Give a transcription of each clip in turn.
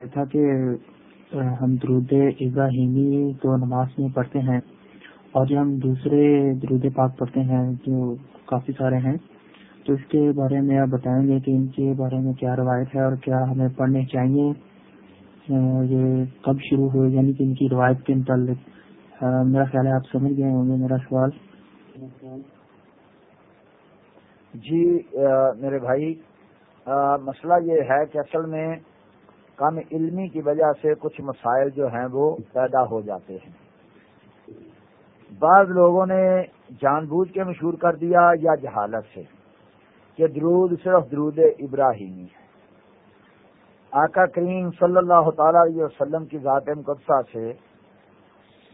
تھا کہ ہم درود ابراہیمی تو نماز میں پڑھتے ہیں، اور جو ہم دوسرے درود پاک پڑھتے ہیں جو کافی سارے ہیں، تو اس کے بارے میں آپ بتائیں گے کہ ان کے بارے میں کیا روایت ہے اور کیا ہمیں پڑھنے چاہیے یہ کب شروع ہوئے یعنی کہ ان کی روایت کے متعلق۔ میرا خیال ہے آپ سمجھ گئے ہوں گے میرا سوال۔ جی میرے بھائی مسئلہ یہ ہے کہ اصل میں کم علمی کی وجہ سے کچھ مسائل جو ہیں وہ پیدا ہو جاتے ہیں۔ بعض لوگوں نے جان بوجھ کے مشہور کر دیا یا جہالت سے کہ درود صرف درود ابراہیمی ہے۔ آقا کریم صلی اللہ تعالی علیہ وسلم کی ذات مقدسہ سے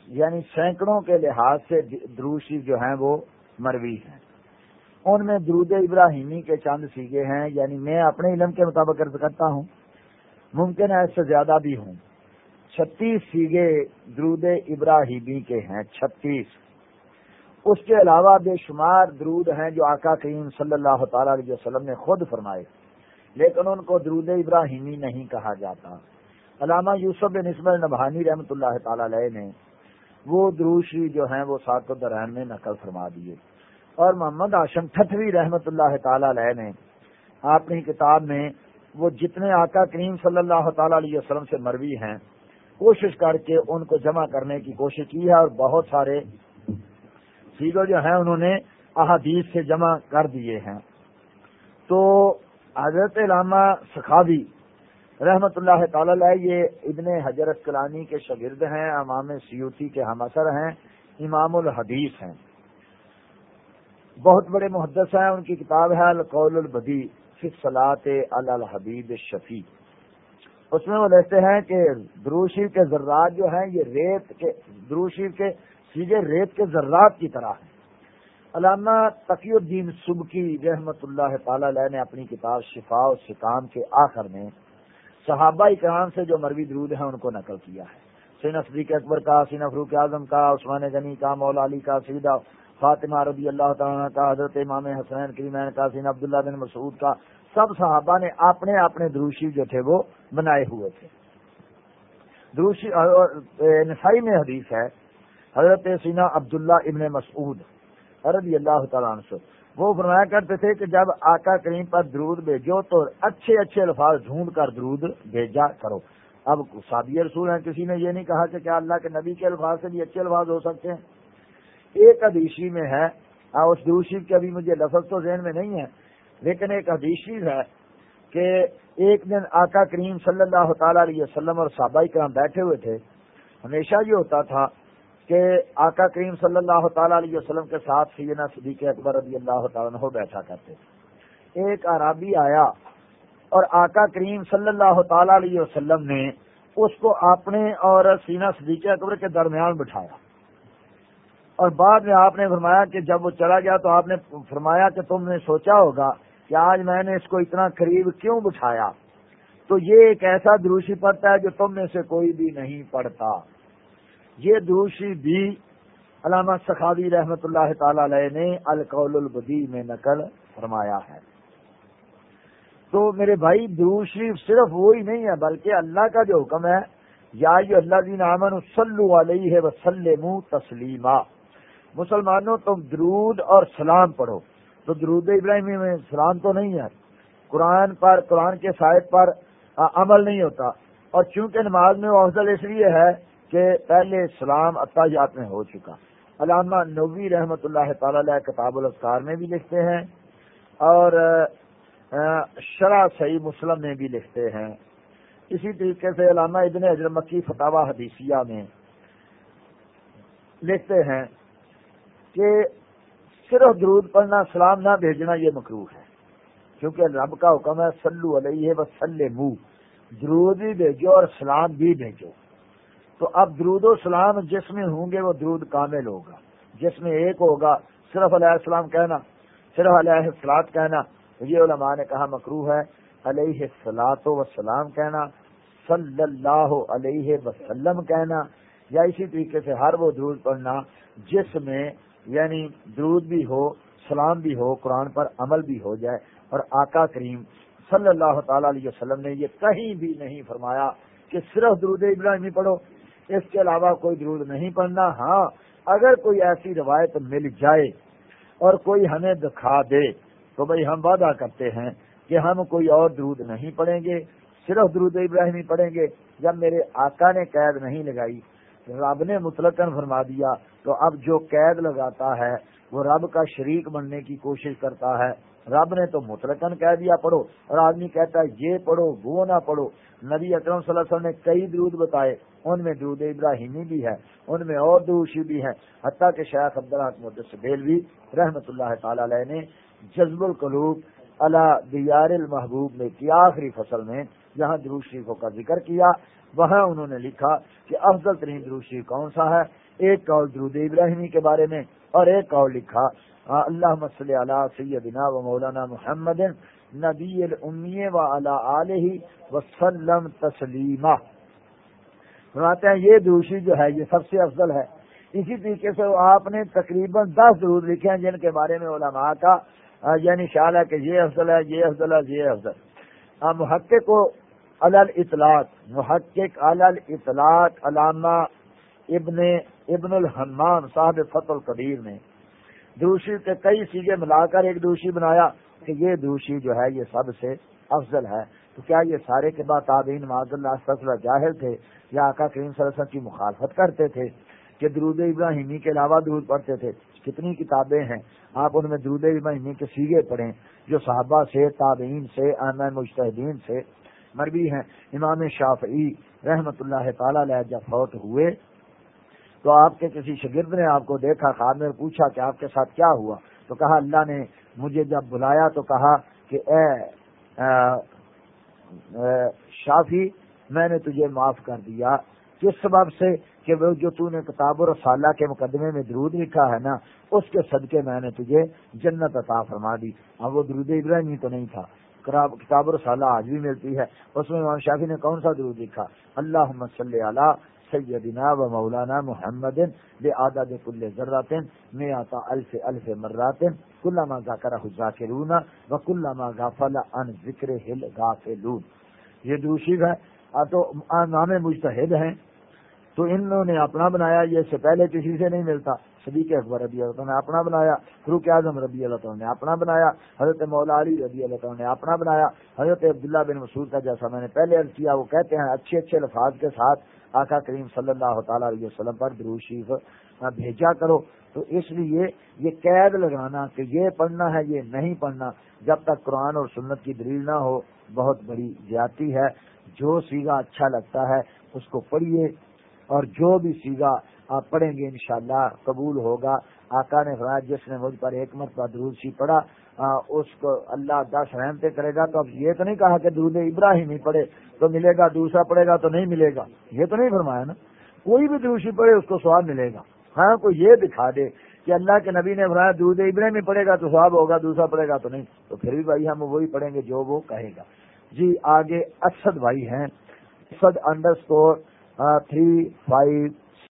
یعنی سینکڑوں کے لحاظ سے دروشی جو ہیں وہ مروی ہیں۔ ان میں درود ابراہیمی کے چند سیگے ہیں یعنی میں اپنے علم کے مطابق عرض کرتا ہوں۔ ممکن ہے اس سے زیادہ بھی ہوں۔ چھتیس سیگے درود ابراہیمی کے ہیں، چھتیس۔ اس کے علاوہ بے شمار درود ہیں جو آقا کریم صلی اللہ تعالی علیہ وسلم نے خود فرمائے۔ لیکن ان کو درود ابراہیمی نہیں کہا جاتا۔ علامہ یوسف بن نسبت نبھانی رحمۃ اللہ تعالی علیہ نے وہ دروشی جو ہیں وہ سات درہن میں نقل فرما دیے۔ اور محمد آشم ٹھٹوی رحمۃ اللہ تعالی علیہ نے اپنی کتاب میں وہ جتنے آقا کریم صلی اللہ تعالی علیہ وسلم سے مروی ہیں، کوشش کر کے ان کو جمع کرنے کی کوشش کی ہے اور بہت سارے سیگو جو ہیں انہوں نے احادیث سے جمع کر دیے ہیں۔ تو حضرت علامہ سخاوی رحمت اللہ تعالی یہ ابن حضرت کلانی کے شاگرد ہیں، امام سیوتی کے ہم اثر ہیں، امام الحدیث ہیں۔ بہت بڑے محدث ہیں، ان کی کتاب ہے القول البدی صلاحت الحبیب شفیع اس میں وہ لکھتے ہیں کہ دروشی کے ذرات جو ہیں، یہ ریت کے دروشی کے سیدھے ریت کے ذرات کی طرح ہیں۔ علامہ تقی الدین سبکی رحمت اللہ تعالی علیہ نے اپنی کتاب شفا و شکام کے آخر میں صحابہ اکرام سے جو مروی درود ہیں، ان کو نقل کیا ہے۔ سین افریق اکبر کا سین فروق اعظم کا، عثمان غنی کا، مولا علی کا سیدھا فاطمہ رضی اللہ تعالیٰ کا، حضرت امام حسین کریمین کا سین عبداللہ بن مسعود کا۔ سب صحابہ نے اپنے اپنے دروشی جو تھے وہ بنائے ہوئے تھے۔ دروشی نسائی میں حدیث ہے، حضرت سینا عبداللہ ابن مسعود رضی اللہ تعالیٰ عنہ وہ فرمایا کرتے تھے کہ جب آقا کریم پر درود بھیجو تو اچھے اچھے الفاظ ڈھونڈ کر درود بھیجا کرو۔ اب سادی رسول ہیں، کسی نے یہ نہیں کہا کہ کیا اللہ کے نبی کے الفاظ سے بھی اچھے الفاظ ہو سکتے ہیں؟ ایک حدیثی میں ہے۔ اس دوسری کے ابھی مجھے لفظ تو ذہن میں نہیں ہے، لیکن ایک حدیثی ہے کہ ایک دن آقا کریم صلی اللہ تعالی علیہ وسلم اور صحابہ کرام بیٹھے ہوئے تھے۔ ہمیشہ یہ ہوتا تھا کہ آقا کریم صلی اللہ تعالی علیہ وسلم کے ساتھ سیدنا صدیق اکبر رضی اللہ تعالیٰ عنہ بیٹھا کرتے تھے۔ ایک عرابی آیا اور آقا کریم صلی اللہ تعالی علیہ وسلم نے اس کو اپنے اور سینا صدیق اکبر کے درمیان بٹھایا۔ اور بعد میں آپ نے فرمایا کہ جب وہ چلا گیا تو آپ نے فرمایا کہ تم نے سوچا ہوگا کہ آج میں نے اس کو اتنا قریب کیوں بٹھایا؟ تو یہ ایک ایسا دروشی پڑتا ہے جو تم میں سے کوئی بھی نہیں پڑتا یہ دروشی بھی علامہ سخاوی رحمت اللہ تعالی علیہ نے القول البدی میں نقل فرمایا ہے۔ تو میرے بھائی دروشی صرف وہی نہیں ہے، بلکہ اللہ کا جو حکم ہے، یا اللہ دین امن صلی علیہ وسلم تسلیمہ مسلمانوں، تم درود اور سلام پڑھو۔ تو درود ابراہیمی میں سلام تو نہیں ہے۔ قرآن پر، قرآن کے سائد پر عمل نہیں ہوتا۔ اور چونکہ نماز میں افضل اس لیے ہے کہ پہلے سلام اتاجات میں ہو چکا۔ علامہ نبی رحمت اللہ تعالی علیہ کتاب الاسکار میں بھی لکھتے ہیں۔ اور شرح صحیح مسلم میں بھی لکھتے ہیں۔ اسی طریقے سے علامہ ابن حضر مکی فتح حدیثیہ میں لکھتے ہیں۔ کہ صرف درود پڑھنا، سلام نہ بھیجنا یہ مکرو ہے۔ کیونکہ رب کا حکم ہے سلو علیہ و سل درود بھی بھیجو اور سلام بھی بھیجو۔ تو اب درود و سلام جس میں ہوں گے وہ درود کامل ہوگا۔ جس میں ایک ہوگا، صرف علیہ السلام کہنا، صرف علیہ السلاط کہنا۔ یہ علماء نے کہا مکرو ہے۔ علیہ السلاط و سلام کہنا، صلی اللہ علیہ وسلم کہنا۔ یا اسی طریقے سے ہر وہ درود پڑھنا جس میں یعنی درود بھی ہو، سلام بھی ہو، قرآن پر عمل بھی ہو جائے۔ اور آقا کریم صلی اللہ تعالی علیہ وسلم نے یہ کہیں بھی نہیں فرمایا کہ صرف درود ابراہیمی پڑھو۔ اس کے علاوہ کوئی درود نہیں پڑھنا۔ ہاں اگر کوئی ایسی روایت مل جائے اور کوئی ہمیں دکھا دے تو بھائی ہم وعدہ کرتے ہیں کہ ہم کوئی اور درود نہیں پڑھیں گے، صرف درود ابراہیمی پڑھیں گے۔ جب میرے آقا نے قید نہیں لگائی، رب نے مطلقاً فرما دیا تو اب جو قید لگاتا ہے، وہ رب کا شریک بننے کی کوشش کرتا ہے۔ رب نے تو مطلقاً کہہ دیا پڑھو، اور آدمی کہتا ہے، یہ پڑھو، وہ نہ پڑھو۔ نبی اکرم صلی اللہ علیہ وسلم نے کئی درود بتائے، ان میں درود ابراہیمی بھی ہے، ان میں اور دوشی بھی ہے۔ حتیٰ کہ شیخ عبدالحق بھی رحمت اللہ تعالی علیہ نے جذب القلوب اللہ دیار المحبوب میں کی آخری فصل میں جہاں درود شریفوں کا ذکر کیا، وہاں انہوں نے لکھا کہ افضل ترین درود شریف کون سا ہے؟ ایک قول درود ابراہیمی کے بارے میں اور ایک قول لکھا۔ اللہ مسل علیہ سیدنا و مولانا محمد نبی الامی و علیہ وسلم تسلیمہ۔ فرماتے ہیں، یہ دوشی جو ہے، یہ سب سے افضل ہے۔ اسی طریقے سے آپ نے تقریباً دس درود لکھے ہیں جن کے بارے میں علماء کا یعنی خیال ہے کہ یہ افضل ہے، یہ افضل ہے، یہ افضل۔ محقق کو الل اطلاق محقق الل اطلاق علامہ ابن ابن الحمان صاحب فت القبیر نے دوشی کے کئی سیگے ملا کر ایک دوشی بنایا کہ یہ دوشی جو ہے یہ سب سے افضل ہے۔ تو کیا یہ سارے کے بعد تعبین معذ اللہ فصلہ جاہر تھے یا آقا کریم صلی اللہ علیہ وسلم کی مخالفت کرتے تھے کہ درود ابراہیمی کے علاوہ درود پڑھتے تھے؟ کتنی کتابیں ہیں۔ آپ ان میں درود ابراہیمی کے سیگے پڑھیں جو صحابہ سے، تابعین سے احمد مشتحدین سے مربی ہیں۔ امام شافعی رحمت اللہ تعالی علیہ جب فوت ہوئے تو آپ کے کسی شگرد نے آپ کو دیکھا خواب میں پوچھا کہ آپ کے ساتھ کیا ہوا؟ تو کہا، اللہ نے مجھے جب بلایا تو کہا کہ، اے شافی، میں نے تجھے معاف کر دیا۔ کس سبب سے؟ کہ وہ جو تو نے کتاب اور سالہ کے مقدمے میں درود لکھا ہے نا، اس کے صدقے میں نے تجھے جنت عطا فرما دی۔ اب وہ درود ابراہیمی تو نہیں تھا۔ کتاب اور سالہ آج بھی ملتی ہے۔ اس میں امام شافی نے کون سا درود لکھا؟ اللہ صلی اللہ سیدنا و مولانا محمد بے آداد کل ذرات میں آتا الف الف مرات کل ما ذاکر ذاکرون و کل ما غافل یہ دوشی ہے تو نام مجتہد ہیں۔ تو انہوں نے اپنا بنایا، یہ سے پہلے کسی سے نہیں ملتا۔ صدیق اکبر ربی اللہ نے اپنا بنایا فروق اعظم ربی اللہ تعالیٰ نے اپنا بنایا، حضرت مولا علی ربی اللہ تعالیٰ نے اپنا بنایا، حضرت عبداللہ بن مسعود کا جیسا میں نے پہلے عرض کیا، وہ کہتے ہیں اچھے اچھے الفاظ کے ساتھ آقا کریم صلی اللہ تعالیٰ علیہ وسلم پر درو شریف بھیجا کرو۔ تو اس لیے یہ قید لگانا کہ یہ پڑھنا ہے، یہ نہیں پڑھنا، جب تک قرآن اور سنت کی دلیل نہ ہو، بہت بڑی زیادتی ہے۔ جو سیگا اچھا لگتا ہے، اس کو پڑھیے۔ اور جو بھی سیگا آپ پڑھیں گے، انشاءاللہ قبول ہوگا۔ آقا نے فرمایا، جس نے مجھ پر ایک مرتبہ درود سی پڑھا ہاں، اس کو اللہ دس رحمتے کرے گا تو اب یہ تو نہیں کہا کہ درود ابراہیم ہی پڑھے، تو ملے گا، دوسرا پڑے گا تو نہیں ملے گا۔ یہ تو نہیں فرمایا نا۔ کوئی بھی دروشی پڑے اس کو سواب ملے گا۔ ہاں کوئی یہ دکھا دے کہ اللہ کے نبی نے فرمایا دودھ ابراہیم پڑے گا تو سواب ہوگا، دوسرا پڑے گا تو نہیں۔ تو پھر بھی بھائی ہم وہی پڑھیں گے جو وہ کہے گا۔ جی آگے اسد بھائی ہیں۔ Asad underscore three five